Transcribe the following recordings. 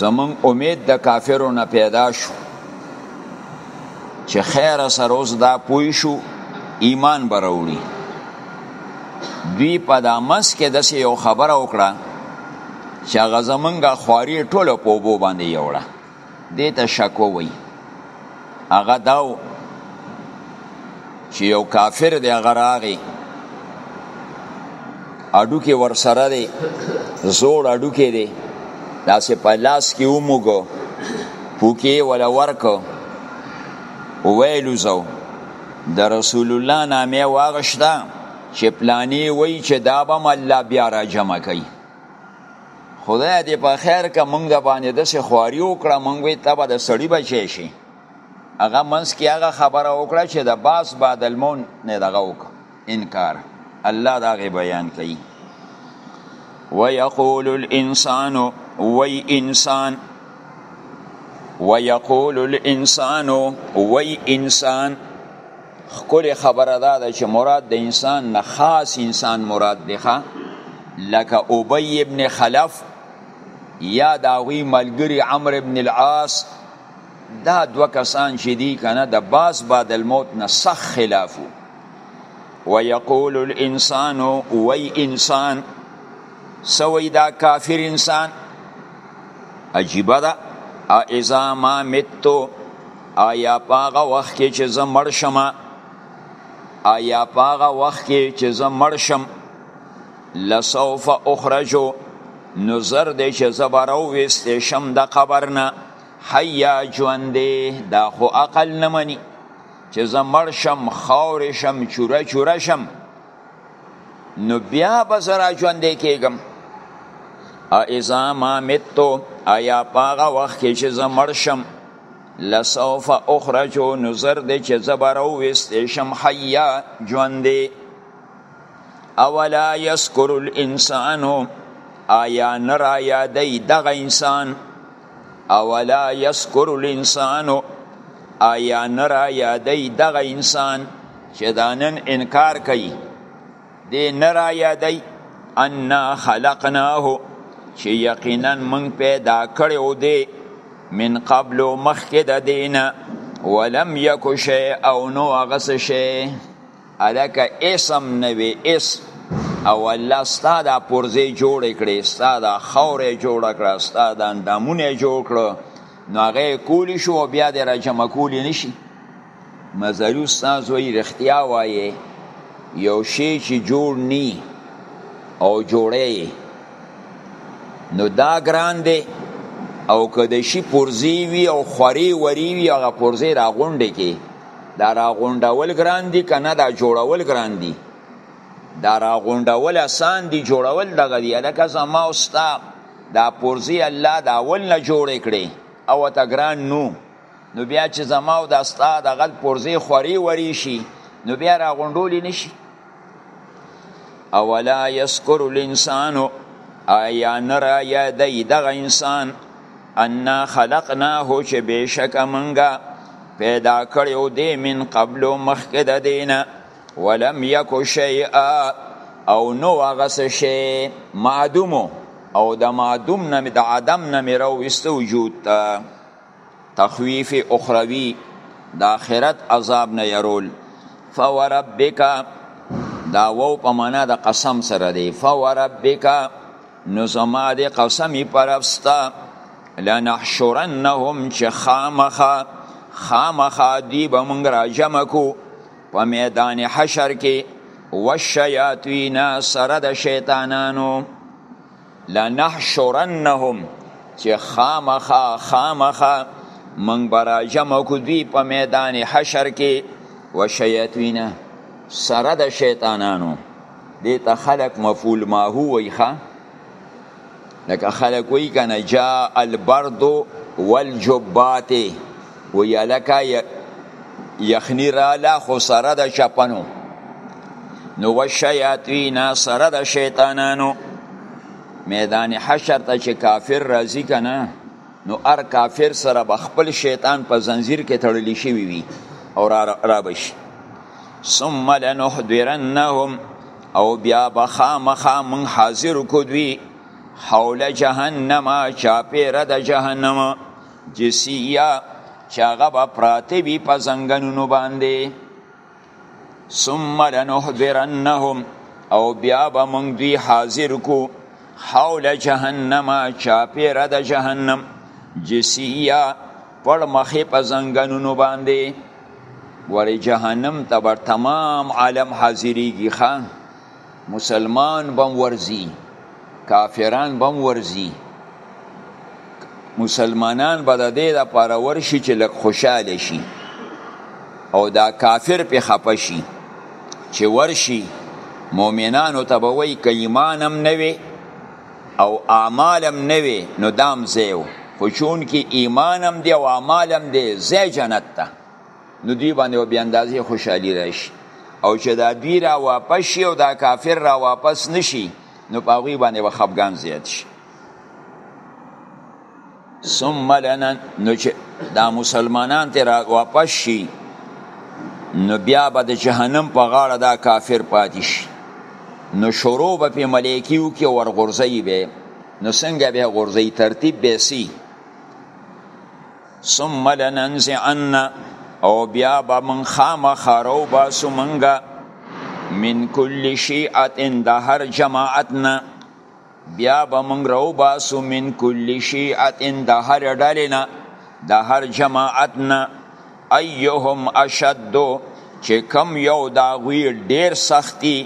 زمون امید د کافرو نه پیدا شو چې خیر سره اوس دا پوی شو ایمان بروړي دوی په دامس کې د یو خبره وکړه چې هغه زمونږه خواري ټوله په وبو باندې یوړه دې ته شکوه وایي هغه دا و چې یو کافر دی هغه راغی اډوکې ورسره دی زوړ اډوکې دی داسې په لاس کې وموږو پوکې ولا ورکو ویلو زو د رسول الله نامه واغشته چې پلانی وای چې دا به الله بیا را جمع کوي خدای دې په خیر که مونږ د باندې داسې خواري وکړه مونږ وی ته به د سړي بچی شي هغه منځ کې هغه خبره وکړه چې د باس بعد المون نه دغه وکړه انکار الله دا غي بیان کوي ويقول الانسان وي انسان ويقول الانسان وي انسان خکل خبره دا ده چې مراد د انسان نه خاص انسان مراد دی لکه ابی ابن خلف یا د هغوی ملګري عمرو ابن العاص دا دوه کسان چې دي که نه د باس بعد الموت نه سخت خلاف وو ويقول الانسان وی انسان سوی دا کافر انسان عجیبه ده اذا ما متو آیا په هغه وخت کې چې زه مړ شم آیا په هغه وخت کې چې زه مړ شم لسوف اخرجو نو زر دی چې زه به راوویستی شم د قبر نه حیا ژوندی دا خو عقل نه مني چې زه مړ شم خاورې شم چوره چوره شم نو بیا به زه را ژوندی کېږم اذا ما متو ایا په هغه وخت کې چې زه مړ شم لسوف اخرجو نظر دی چې زبر او وستشم حیا ژوند دی اولا یذکر الانسان آیا نرا یادی دغه انسان اولا یذکر الانسان آیا نرا یادی دغه انسان چې دانن انکار کوي دی نه را یادی انا خلقناه چې یقینا من پیدا کړو دی من قبل مخکې د دینه ولم یک شی او نو هغه څه شی الکه اسم نه وي اس او الله ستا دا پرزې جوړ کړې ستا دا خورې جوړ کړه ستا دا اندامونه جوړ کړه نو هغه کولی شو بیا د راجمه کولی نشي مزاری استاد وی رښتیا وایې یو شی چې جوړ نی او جوړی نو دا ګران دی او که د شي پرزی وي او خورې وری وي هغه پرزی را غونډې کې دا را غونډول ګران دي که نه دا جوړول ګران دي دا را غونډول اسان دي جوړول دغه دي لکه زما او ستا دا پرزی الله دا اول نه جوړې کړې او ته ګران نو نو بیا چې زما او د ستا د غل پرزې خورې ورې شي نو بیا را غونډولې نه شي اولا یسکر الانسان آیا نه را یادوي دغه انسان انا خلقناه چې بېشکه موږ پیدا کړی و دی من قبلو مخکې د دینه ولم یکو شیئا او نو هغه څه شی معدومو او د معدوم نه د عدم نه مې راوویسته وجود ته تخویف اخروی د آخرت عذاب نه يرول فوربک دا وو په معنا د قسم سره دی فوربک نو زما د قسمی پرفستا لنحشرنهم چې خامخا خامخا دی به مونږ را جمع کو په میدان حشر کې والشیاطین سره د شیطانانو لنحشرنهم چې خامخا خامخا منګ براجم کو دوی په میدان حشر کې و شیاطینه سره د شیطانانو دې ته خلق مفعول ما هو ویخه لکه خلق وی کنه جاء البرد والجبات و یا لکه یخنی رااله خو سره د چپنو نو و شیاطین سره د شیطانانو میدان حشر ته چې کافر راځي کنه نو ار کافر سره به خپل شیطان په زنجیر کې تړلی شوی وي او را, را بشي ثم لنحضرنهم او بیا به خامخا من حاضر کو دوی حول جهنم چاپیره د جهنم جسیه چې هغه به پراته وي په ځنګنونو باندې ثم لنحضرنهم او بیا به موږ دوی حاضر کو حول جهنم چاپیره د جهنم جسیه پړ مخې په ځنګنونو باندې ولې جهنم ته به تمام عالم حاضریږي ښه مسلمان بم ورزی کافران بم ورزی مسلمانان به د دې لپاره ورشي چې لږ خوشاله شي او دا کافر پې خپه شي چې ورشي مؤمنانو ته به وایي که ایمان هم نه وي او اعمال هم نه وي نو دا هم ځای خو چونکې ایمان هم دی او اعمال هم دی ځای جنت ته نو دوی باندې او بیا اندازې خوشحالي راشي او چې دا دوی را واپس شي او دا کافر را واپس نشي نو په هغوی باندې به خفګان زیات شي ثم لنا نو چې دا مسلمانان ته را واپس شي نو بیا به د جهنم په غاړه دا کافر پاتې شي نو شروع به په ملایکیو کې ورغورځي به نو څنګه به غورځي ترتیب به سي ثم لننزعن او بیا به من خامخا راوباسو منګه من کل شیعت د هر جماعت نه بیا به من راوباسو من کل شیعت د هر ډلې نه د هر جماعت نه ایهم اشد چې کم یو دا غوی ډیر سختی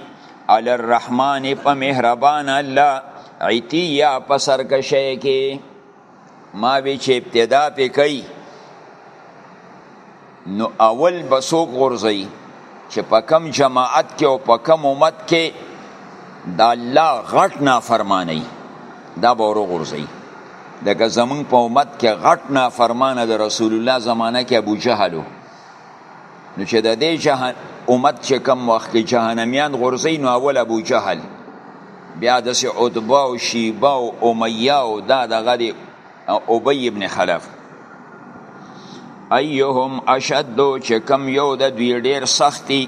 علی الرحمن په مهربان الله عتیا په سرکشه کې ما وی چې ابتدا پې کوي نو اول به څوک غورځي چې په کم جماعت کې او په کم امت کې د الله غټ نافرمانی دا به ورو غورځي لکه زمونږ په امت کې غټ نافرمانه د رسول الله زمانه کې ابو جهلو نو چې د دې جهان امت چې کم وخت کې جهنميان غورځي نو اول ابو جهل بیا د سي عتبه او شیبه او امیه او دا دغه دی ابی ابن خلف ایهم اشد چې کم یو د دوی ډیر سختی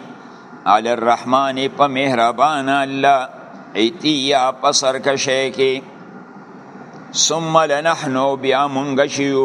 علی الرحمن په مهربان الله ایتیا په سرکشه کې ثم لنحنو بیا مونږ شیو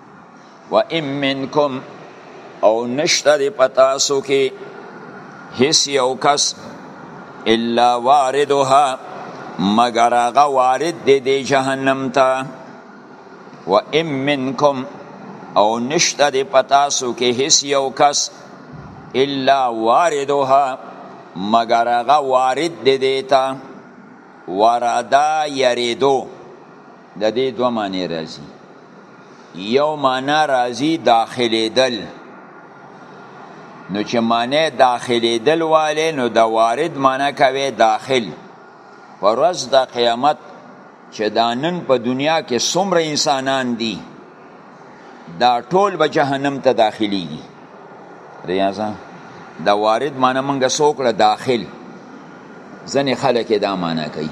و ان منکم او نشته دی پتاسو کې هیڅ یو کس الا واردها مگر هغه وارد دی دی جهنم ته و ان منکم او نشته دی پتاسو کې هیڅ یو کس الا واردها مگر هغه وارد دی دیتا وردا یریدو د دې دوه معنی راځي یو معنی راځي داخلېدل نو چې معنی داخلېدل والی نو د وارد معنی کوي داخل پر ورځ د قیامت چې دا نن په دنیا کې څومره انسانان دي دا ټول به جهنم ته داخليږي ریاضه دا وارد معنی منګه سوکړه داخل ځنې خلک دا معنی کوي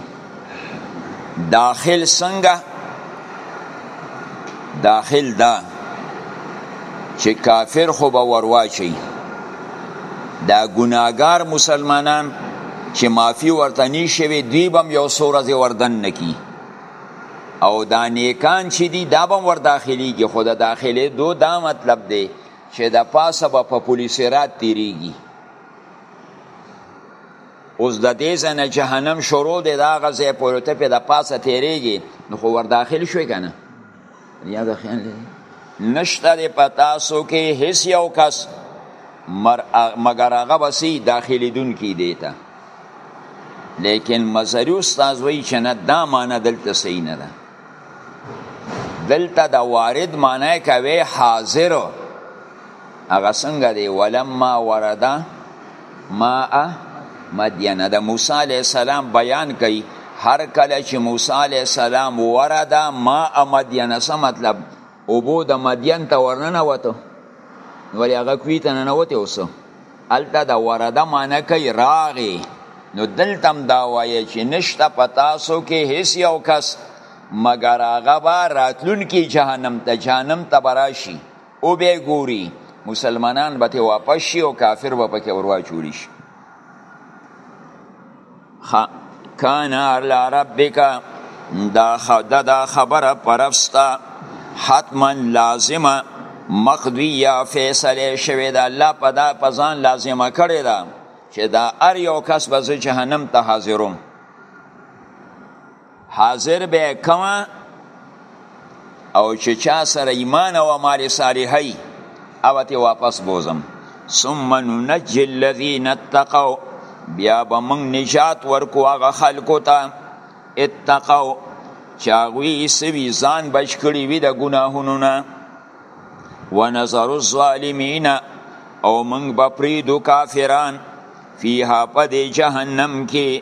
داخل څنګه داخل دا چې کافر خو به ورواچي دا ګناګار مسلمانان چې معافي ورته نی شوي دوی به هم یو څو ورځې وردن نکی او دا نیکان چې دي دا به ور داخليږي خو د داخلي دو دا مطلب دی چې د پاسه به په پولیسرات تیریږي اوس د دې ځنه جهنم شروع دی دا غزه پورته په د پاسه تیریږي نو خو ور داخل شوی کنه یاد خیال دی نشته دی په تاسو کې هیڅ یو کس مګر هغه بسی داخلي دن کې دی ته لیکن مزری استاد وی چې نه دا معنا دلته صحیح نه ده دلته دا وارد معنی کوي حاضر هغه څنګه دی ولما ورده ما مدین د موسی علی السلام بیان کوي هر کله چې موسی علی السلام ورده ما مدین څه مطلب او بو د مدین ته ورننه وته ولی هغه کوی ته نه وته اوس الته د ورده معنی کوي راغي نو دلتم دا وایي چې نشته پتاسو کې هیڅ یو کس مگر هغه به راتلونکي جهنم ته جهنم ته براشي او به ګوري مسلمانان به ته واپس شي او کافر به پکې ورواچولی شي کان علی ربک دا خدا دا خبره پرفستا حتما لازمه مقضیه فیصله شوی دا الله په دا پزان لازمه کړی دا چې دا ار یو کس به جهنم ته حاضروم حاضر به کما او چې چا سره ایمان او مال صالحی او ته واپس بوزم ثم ننجي الذين اتقوا بیا به موږ نجات ورکو هغه خلکو ته اتقوا چې هغوی سوي ځان بچ کړي وي د ګناهونو نه ونظر الظالمین او موږ به پریدو کافران فیها په دې جهنم کې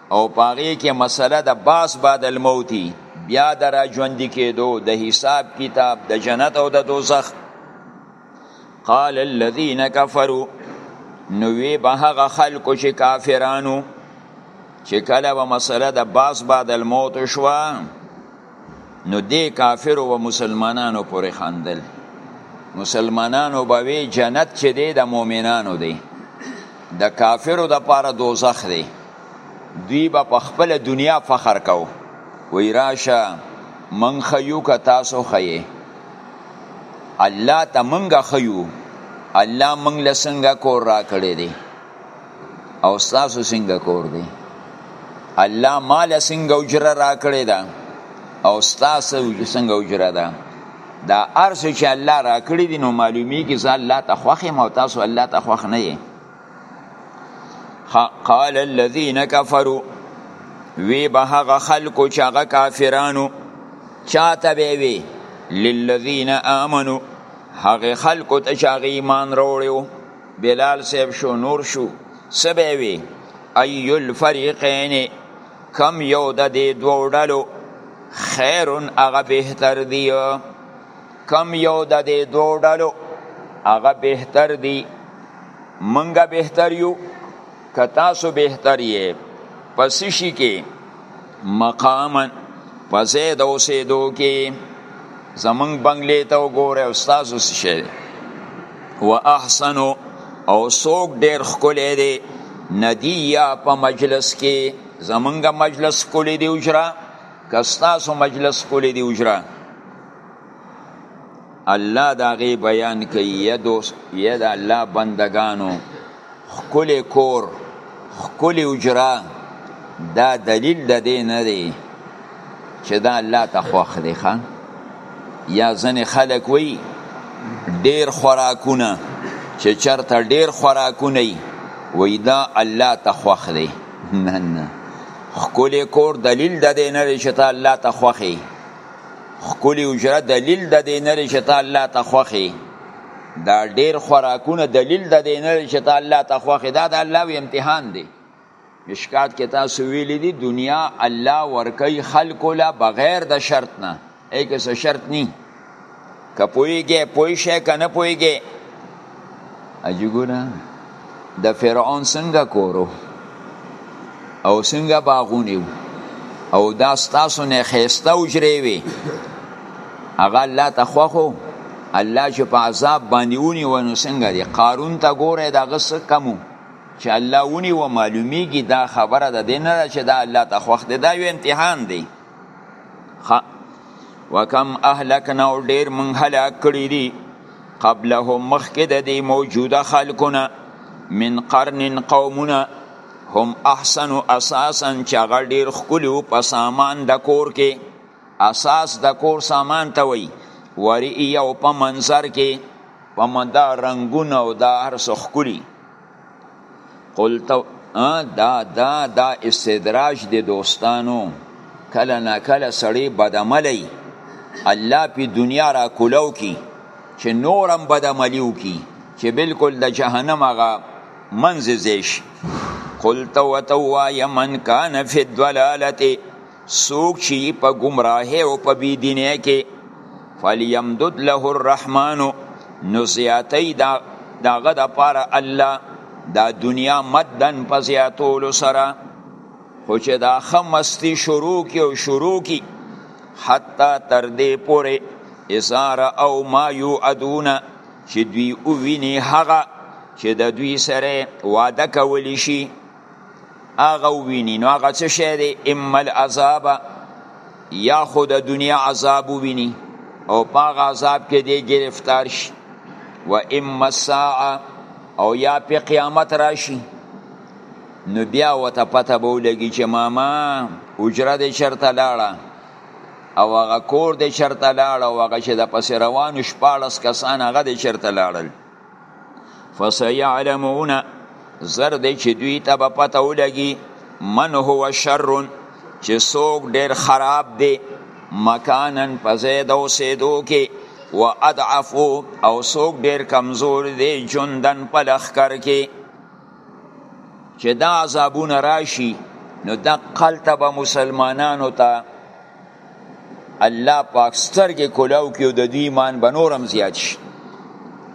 او پاغې کې مسله د باس بعد الموتی بیا د را ژوندي کېدو د حساب کتاب د جنت او د دوزخ قال الذين كفروا نو وی به هغه خلکو چې کافرانو چې کله به مسله د باس بعد الموت شوه نو دې کافر او مسلمانانو پورې خندل مسلمانانو به وی جنت چې دی د مؤمنانو دی د کافرو د پاره دوزخ دی دوی به په خپل دنیا فخر کو وی راشه من خیو که تاسو خیه الله ته منګه خیو الله منګ لسنګه کور را کړی دی او ستاسو څنګه کور دی الله مال څنګه اجره راکړی ده او ستاسو څنګه اجره ده دا ارس چې الله راکړی دي نو معلومی کی ځا الله ته خوخه مو تاسو الله ته خوخ نه یې قال الذين كفروا وی به هغه خلکو چې هغه کافرانو چاته به وی للذین آمنو هغه خلکو ته چې هغه ایمان راوړیو بلال صاحب شو نور شو سبه وی ای الفریقین کم یو د دې دوه ډلو خیر هغه بهتر دی کم یو د دې دوه ډلو هغه بهتر دی منګه بهتر یو که تاسو بهتر یې په څه شي کې مقاما په ځای د اوسېدو کې زمونږ بنګلې ته وګورئ او ستاسو څه شی دی و احسنو او څوک ډېر ښکلی دی ندیه په مجلس کې زمونږ مجلس ښکلی دی اجره که ستاسو مجلس ښکلی دی اجره الله دا غي بیان کوي یا دوست یا د الله بندگانو خکل کور خکل اجرا دا دلیل د دې نه دی چې دا الله ته خوښ دی ښا یا ځنې خلک وي ډیر خوراکونه چې چرته ډیر خوراکونه وي وای دا الله ته خوښ دی نه نه خکل کور دلیل د دې نه دی چې ته الله ته خوښ خکلی اجره دلیل د دې نه چې ته الله ته خوخي دا ډیر خوراکونه دلیل د دې نه چې ته الله ته خوخي دا د الله وی امتحان دی مشکات کې تاسو ویلي دي دنیا الله ورکی خلکو لا بغیر د شرط نه اې که شرط ني که پویږي پوی شي که نه پویږي اجګونه د فرعون څنګه کورو او څنګه باغونه او دا ستاسو نه خيسته اجري وي هغه الله تخوخو الله چې په عذاب باندې ونی ونو څنګه دی قارون ته ګوره دا غس کمو چې الله ونی و معلومیږي دا خبره ده نه چې دا الله تخوخ دی دا یو امتحان دی خ وکم اهلکنا او ډیر من هلاک کړی دي قبلهم مخکې د دې موجوده خلکونه من قرن قومونه هم احسن اساسا چې هغه ډیر ښکلي په سامان د کور کې اساس د کور سامان ته وایي ورئی او په منظر کې په مندا رنگونه او دا هر څه ښکلي قلت دا دا دا استدراج دی دوستانو کله نا کله سړی بدعملی الله په دنیا را کولاو کی چې نورم بدعملیو کی چې بالکل د جهنم هغه منځ زیش قلت وتوایا من کان فی الضلالته څوک چې یې په ګمراهۍ او په بې دینۍ کې فلیمدد له الرحمن نو زیاتی دا داغه د پاره الله دا دنیا مدن په زیاتولو سره خو چې دا خمستی شروع کی او شروع کی حتی تر دې پورې ازار او ما یو ادون چې دوی او ویني هغه چې د دوی سره وعده کولی شي هغه وویني نو هغه څه شی دی اما العذاب یا خو د دنیا عذاب وویني او په هغه عذاب کې دی ګرفتار شي و اما الساعه او یا په قیامت راشي نو بیا وته پته به ولګي چې ماما اجره دې چرته لاړه او هغه کور دې چرته لاړه او هغه چې د پسې روانو شپاړس کسان هغه دې چرته لاړل فسيعلمون زر دی چې دوی ته به پته ولګي من هو شر چې څوک ډېر خراب دی مکانن په ځای د اوسېدو کې و اضعفو او څوک ډېر کمزور دی جندن په لښکر کې چې دا عذابونه راشي نو دا قلته به مسلمانانو ته الله پاک سترګې کولاو کې د دوی ایمان به نور هم زیات شي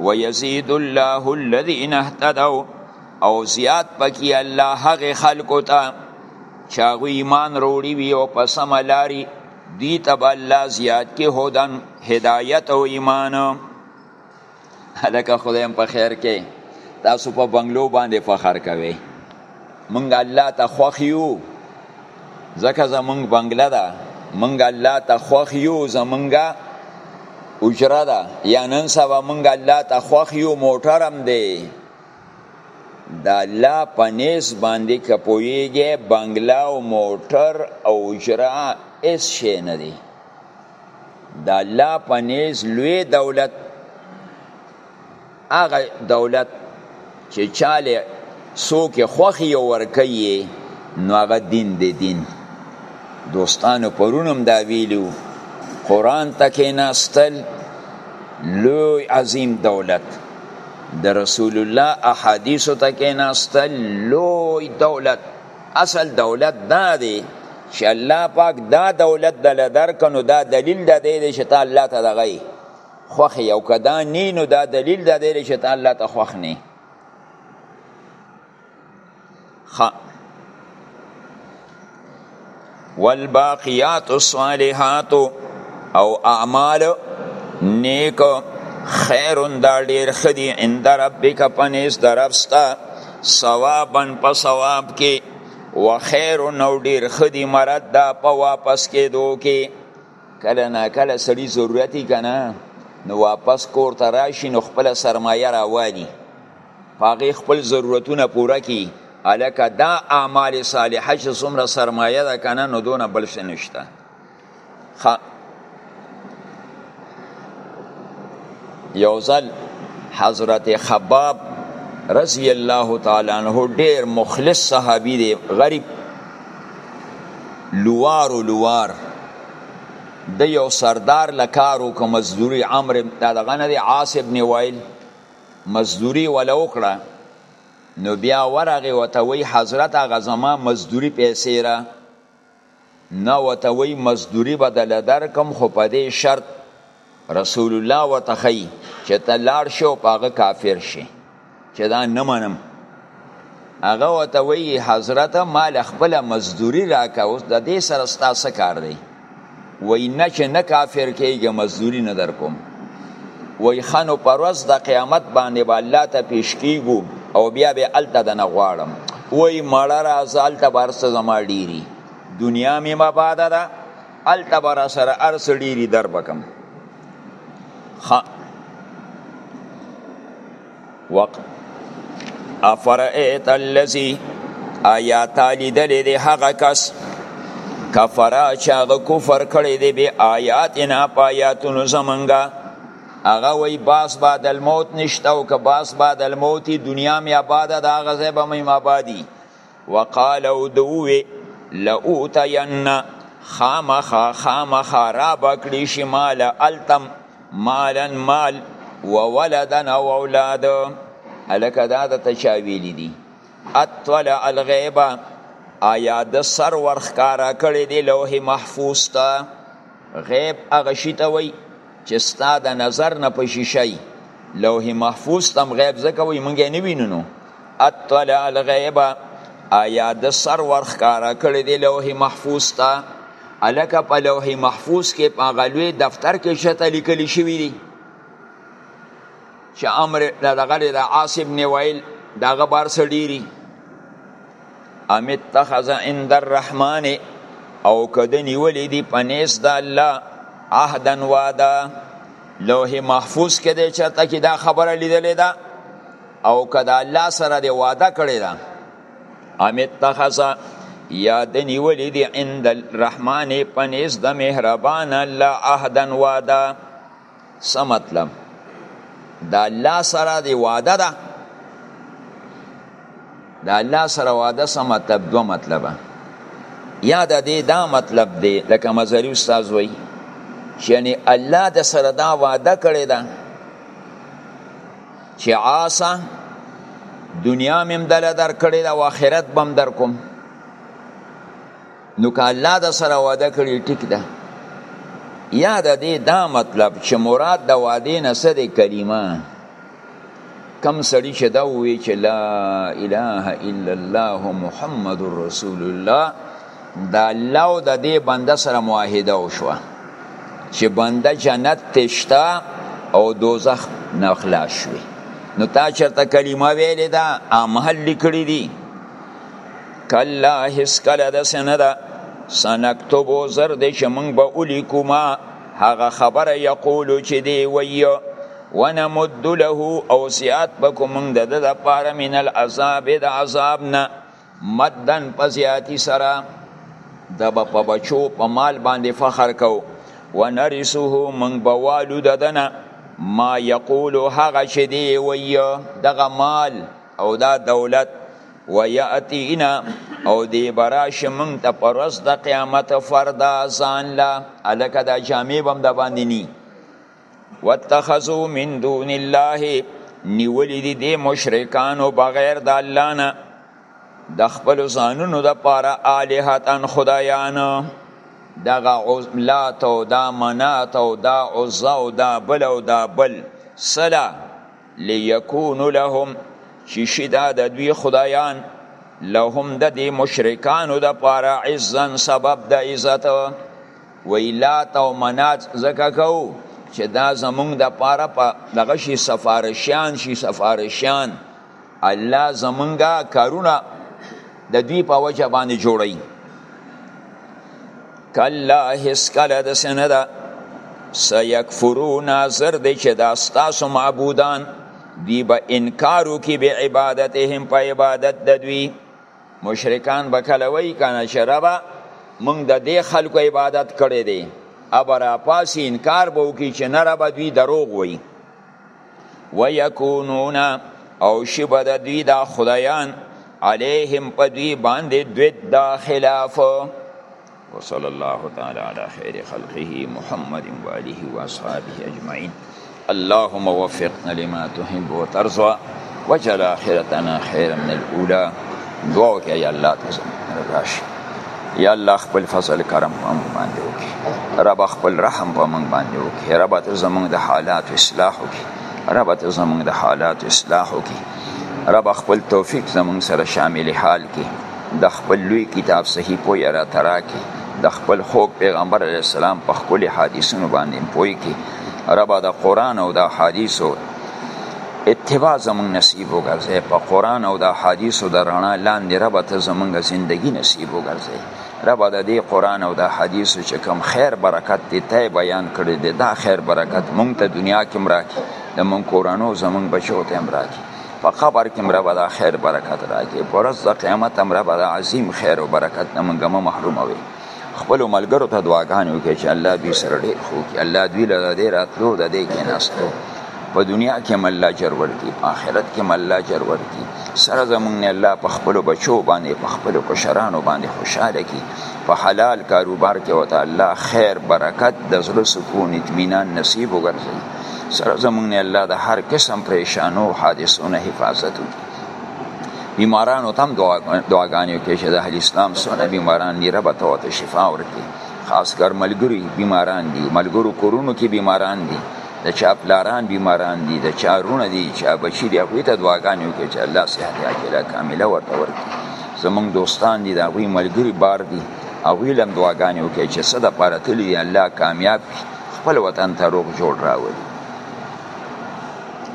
ويزيد الله الذين اهتدوا او زیات پکې الله هغه خلکو ته چې هغوی ایمان روړي وي او په سمه لاري دوی ته به الله زیات کې هدن هدایت او ایمان هلکه خدایم په خیر کې تاسو په بنگلو باندې فخر کوي مونږ الله ته خوښ یو ځکه زمونږ بنگله ده مونږ الله ته خوښ یو زمونږ اجره ده یا نن سبا مونږ الله ته خوښ یو موټر هم دی د الله په نیز باندې که پوهیږې بنګله او موټر او اجره هېڅ شی نه دی د الله په نیز لوی دولت هغه دولت چې چاله څوک خوخي او ورکي نو هغه دین دی دین دوستانو پرونم دا ویلو قران تکې ناستل لوی عظیم دولت د رسول الله احادیث تکې ناستل لوی دولت اصل دولت دا دی چې الله پاک دا دولت دل درک نو دا دلیل د دې دی چې ته الله ته دغه خوښ یو کدا نه نو دا دلیل د دې دی چې ته الله ته خوښ نه خ والباقیات الصالحات او اعمال نیک خیر دا ډیر خدی عند ربک پنیز درفستا ثوابا په ثواب کې و خیر نو ډیر خدی مرد دا په واپس کېدو کې کله نا کله سړي ضرورتي کنه نو واپس کور ته راشي نو خپل سرمایه راوالي هغه خپل ضرورتونه پوره کی الکه دا اعمال صالحه چې څومره سرمایه ده کنه نو دونه بل څه نشته یو ځل حضرت خباب رضی الله تعالی عنہ ډیر مخلص صحابي دی غریب لوار و لوار د یو سردار لکارو که مزدوری عمر دغه نه دی عاص ابن وائل مزدوری ولا وکړه نو بیا ورغه وته وی حضرت هغه زما مزدوری پیسې را نه وته وی مزدوری بدل درکم خو په دې شرط رسول الله وتخی چې ته لاړ شو پاغه کافر شي چې دا نه منم هغه وته وی حضرت مال خپل مزدوری راکا اوس د دې سره ستا څه کار دی وای نه چې نه کافر کېږي مزدوری نه در کوم وای خانو پروز د قیامت باندې با الله ته پیش کیګو او بیا به الته د نه غواړم وای مړ راځه الته بار څه زما ډیری دنیا می مباد ده الته بار سره ارس ډیری در بکم وق افرئت الذي آیا تالی دلی دی هغه کس کفرا چې هغه کفر کړی دی به آیاتنا په آیاتونو زمونږه هغه وی باس بعد الموت نشته او که باس بعد الموت دنیا می آباده د هغه ځای به مې آبادي وقال او دوی لأوتین خامخا خامخا را بکړی شي مال التم مالا مال وولدن او اولاد الکه دا د تچا ویلی دي اطلع الغیب آیا د سر ورخکارا کړی دی لوح محفوظ ته غیب هغه شي ته وایي چې ستا د نظر نه په شیشي لوح محفوظ تم غیب ځکه وي مونږ نه وینو نو اطلع الغیب آیا د سر ورخ کارا کړی دی لوح محفوظ ته الکه په لوح محفوظ کې په غلوی دفتر کې شته لیکل شوی دی چې امر دغه د عاصب نیویل دغه بار سړيري ام اتخذ عند الرحمن او کده نیولې دی پنيس د الله عهدا وعده لوح محفوظ کې دی چرته کې دا خبره لیدلې ده او کده الله سره دی وعده کړی ده ام اتخذ یا د نیولې دی عند الرحمن پنيس د مهربان الله عهدا وعده څه مطلب د الله سره دی وعده ده د الله سره وعده څه مطلب دوه مطلبه یا د دې دا مطلب دی لکه مزری استاد وای چې یعنی الله د سره دا وعده کړی ده چې عاصه دنیا مم دل در کړی ده او آخرت بم در کوم نو که الله د سره وعده کړی ټیک ده یا د دې دا مطلب چې مراد د وعدې نه څه دی کلمه کم سړی چې دا وی چې لا اله الا الله محمد رسول الله دا الله او د دې بنده سره معاهده وشوه چې بنده جنت تشتا او دوزخ نه خلاص شوي نو تا چرته کلمه ویلې ده عمل لیکلی دي کلا هیڅ کله د سندا سنكتبو زر دې چې موږ به ولیکو ما هغه خبره یقول چې دی ویو ونمد له او زیات بکو موږ د د لپاره من العذاب د عذاب نه مدن په زیاتی سره د په بچو په مال باندې فخر کو ونرسه موږ به والو ددنه ما یقول هغه چې دی وی دغه مال او دا دولت وياتینا او دی براش مونږ ته پرز د قیامت فردا ځان لا الکه دا جامع بم د باندې ني واتخذوا من دون الله نیولې دي د مشرکانو بغیر د الله نه د خپل ځانونو د پاره الہتن خدایان دغه لات او دا منات او دا عزا او دا بل او دا بل سلا لیکونو لهم چې شي دا د دوی خدایان لهم د دې مشرکانو د پاره عزا سبب د عزت وی لات او منات زکه کو چې دا زمونږ د پاره په دغه شي سفارشیان شي سفارشیان الله زمونږه کارونه د دوی په وجه باندې جوړی کلا هیڅ کله داسې نه ده سیکفرون زر دی چې دا ستاسو معبودان دی به انکارو کې به عبادتهم په عبادت د دوی مشرکان به کله وایي کنه چې ربه موږ د دې خلکو عبادت کړی دی ابرا پاس انکار به وکړي چې نه ربه دوی دروغ وایي ويكونون او شبه د دوی دا خدایان علیهم په دوی باندې دوی دا خلاف وصلى الله تعالى على خير خلقه محمد وآله وأصحابه أجمعين اللهم وفقنا لما تحب وترضى وجل اخرتنا خیر من الاولا دعا وکړه یا الله تاسو راشي یا الله خپل فضل کرم په موږ باندې وکړي رب خپل رحم په موږ باندې وکړي رب ته زموږ د حالات اصلاح وکړي رب ته زموږ د حالات اصلاح وکړي رب خپل توفیق زموږ سره شامل حال کړي د خپل لوی کتاب صحیح پوی را ترا کړي د خپل خوږ پیغمبر علی السلام په خپل حدیثونو باندې پوی کړي رب د قران او د حدیثو اتباع زمونږ نصیب وګرځي په قران او د حدیثو د رڼا لاندې رب ته زمونږ زندگی نصیب وګرځي رب د دې قران او د حدیثو چې کوم خیر برکت دې ته بیان کړی دی دا خیر برکت مونږ ته دنیا کې مراکې د مونږ قرانو زمونږ بچو ته مراکې په قبر کې مربا دا خیر برکت راکې پر ورځ د قیامت مربا دا عظیم خیر او برکت نه مونږه محروموي خپل ملګرو ته دعاګانې وکړي چې الله دوی سره ډېر ښه وکړي الله دوی له دې راتلو د دې کېناستو په دنیا کې هم الله اجر ورکړي په آخرت کې هم الله اجر ورکړي سره زمونږ نه الله په خپلو بچو باندې په خپلو کشرانو باندې خوشحاله کړي په حلال کاروبار کې ورته الله خیر برکت د زړه سکون اطمینان نصیب وګرځوي سره زمونږ نه الله د هر قسم پریشانو حادثو نه حفاظت وکړي بیمارانو تم دعاګانې وکړي چې د اهل اسلام سره بیماران دی رب ته وته شفا ورکړي خاص کر ملګری بیماران دي ملګرو کورونو کې بیماران دي د چا پلاران بیماران دي د چا رونه دي چا بچی دی هغه ته دعاګانې وکړي چې الله صحت عاجله کامله ورته ورکړي زمونږ دوستان دي دا غوي ملګری بار دي او ویلم دعاګانې وکړي چې صد پاره تللی الله کامیاب خپل وطن ته روغ جوړ راوړي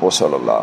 وصلی الله